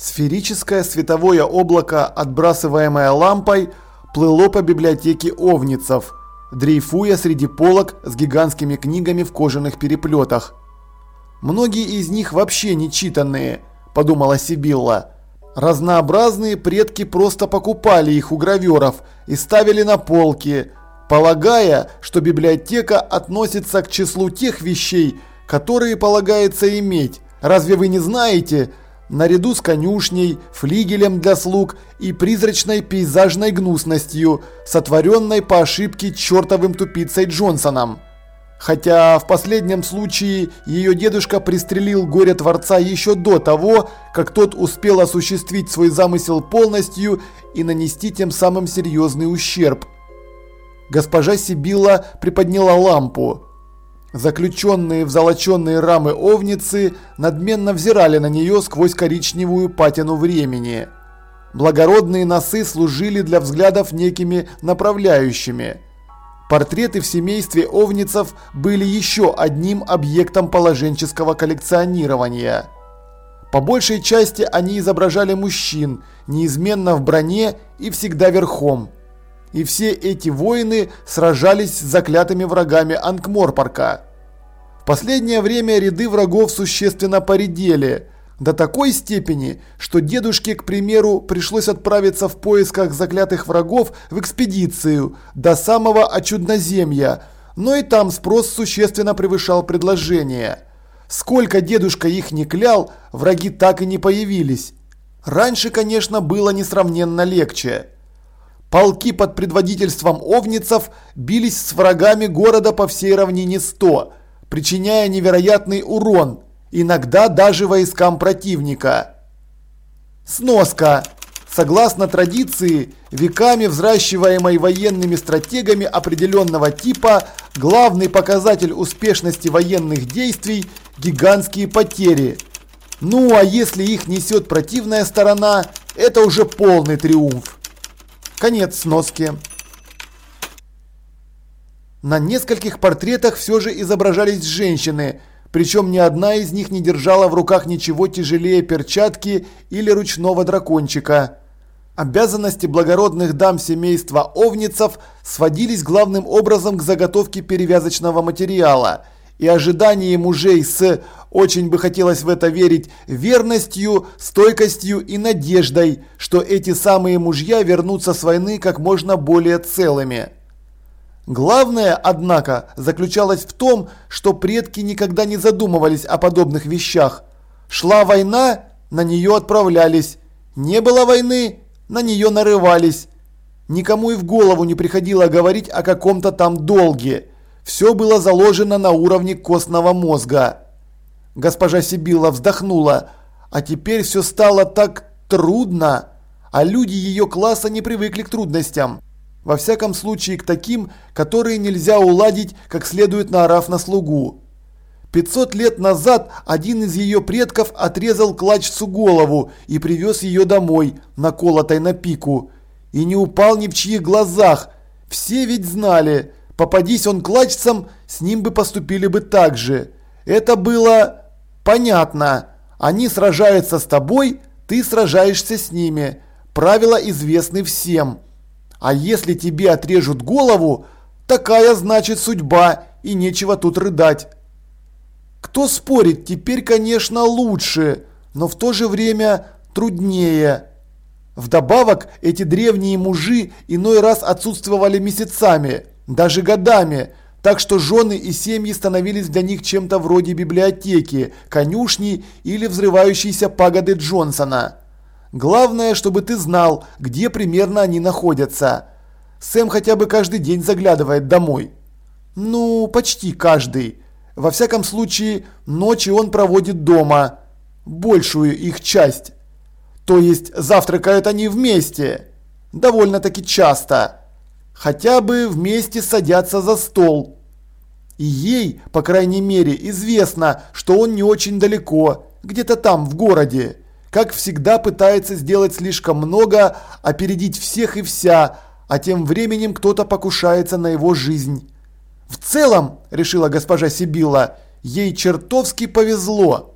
Сферическое световое облако, отбрасываемое лампой, плыло по библиотеке Овницев, дрейфуя среди полок с гигантскими книгами в кожаных переплетах. «Многие из них вообще не читанные», – подумала Сибилла. Разнообразные предки просто покупали их у граверов и ставили на полки, полагая, что библиотека относится к числу тех вещей, которые полагается иметь. Разве вы не знаете, наряду с конюшней, флигелем для слуг и призрачной пейзажной гнусностью, сотворенной по ошибке чертовым тупицей Джонсоном. Хотя в последнем случае ее дедушка пристрелил горе-творца еще до того, как тот успел осуществить свой замысел полностью и нанести тем самым серьезный ущерб. Госпожа Сибилла приподняла лампу. Заключенные в золоченные рамы овницы надменно взирали на нее сквозь коричневую патину времени. Благородные носы служили для взглядов некими направляющими. Портреты в семействе овницев были еще одним объектом положенческого коллекционирования. По большей части они изображали мужчин, неизменно в броне и всегда верхом. И все эти воины сражались с заклятыми врагами Анкморпорка. В последнее время ряды врагов существенно поредели, до такой степени, что дедушке, к примеру, пришлось отправиться в поисках заклятых врагов в экспедицию до самого Очудноземья, но и там спрос существенно превышал предложение. Сколько дедушка их не клял, враги так и не появились. Раньше, конечно, было несравненно легче. Полки под предводительством овницев бились с врагами города по всей равнине 100, причиняя невероятный урон, иногда даже войскам противника. Сноска. Согласно традиции, веками взращиваемой военными стратегами определенного типа, главный показатель успешности военных действий – гигантские потери. Ну а если их несет противная сторона, это уже полный триумф. Конец сноски. На нескольких портретах все же изображались женщины, причем ни одна из них не держала в руках ничего тяжелее перчатки или ручного дракончика. Обязанности благородных дам семейства Овницев сводились главным образом к заготовке перевязочного материала – и ожидание мужей с, очень бы хотелось в это верить, верностью, стойкостью и надеждой, что эти самые мужья вернутся с войны как можно более целыми. Главное, однако, заключалось в том, что предки никогда не задумывались о подобных вещах. Шла война, на нее отправлялись. Не было войны, на нее нарывались. Никому и в голову не приходило говорить о каком-то там долге. Все было заложено на уровне костного мозга. Госпожа Сибилла вздохнула. А теперь все стало так трудно. А люди ее класса не привыкли к трудностям. Во всяком случае к таким, которые нельзя уладить, как следует наорав на слугу. 500 лет назад один из ее предков отрезал клачцу голову и привез ее домой, наколотой на пику. И не упал ни в чьих глазах. Все ведь знали, Попадись он клачцам, с ним бы поступили бы так же. Это было понятно. Они сражаются с тобой, ты сражаешься с ними. Правила известны всем. А если тебе отрежут голову, такая значит судьба, и нечего тут рыдать. Кто спорит, теперь, конечно, лучше, но в то же время труднее. Вдобавок, эти древние мужи иной раз отсутствовали месяцами даже годами, так что жены и семьи становились для них чем-то вроде библиотеки, конюшни или взрывающейся пагоды Джонсона. Главное, чтобы ты знал, где примерно они находятся. Сэм хотя бы каждый день заглядывает домой. Ну, почти каждый. Во всяком случае, ночи он проводит дома. Большую их часть. То есть завтракают они вместе. Довольно-таки часто хотя бы вместе садятся за стол. И ей, по крайней мере, известно, что он не очень далеко, где-то там, в городе. Как всегда пытается сделать слишком много, опередить всех и вся, а тем временем кто-то покушается на его жизнь. В целом, решила госпожа Сибилла, ей чертовски повезло.